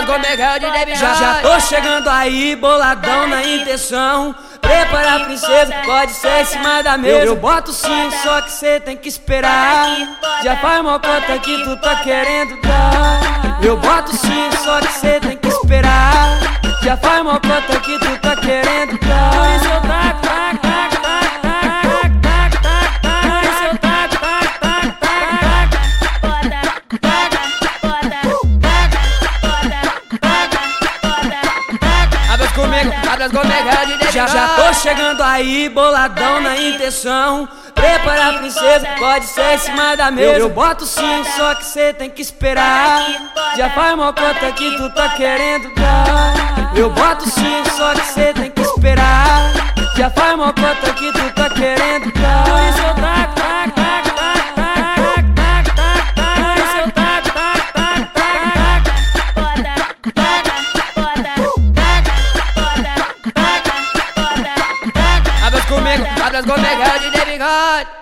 É DJ Bigode Já já. tô chegando aí, boladão na intenção. Prepara a princesa, pode ser em cima da mesa. Eu boto sim, só que cê tem que esperar. Já faz uma conta que tu tá querendo dar. Eu boto sim, só que cê tem que esperar. Já faz uma conta que tu tá querendo dar é o DJ Já já tô chegando aí, boladão na intenção. Prepara a princesa, pode ser em cima da mesa. Eu boto sim, só que cê tem que esperar. Já faz uma conta que tu tá querendo dar. Eu boto sim, só que cê tem que esperar. Já faz uma conta que tu tá querendo dar. Por isso eu taco, comigo, abras comigo é o DJ Bigode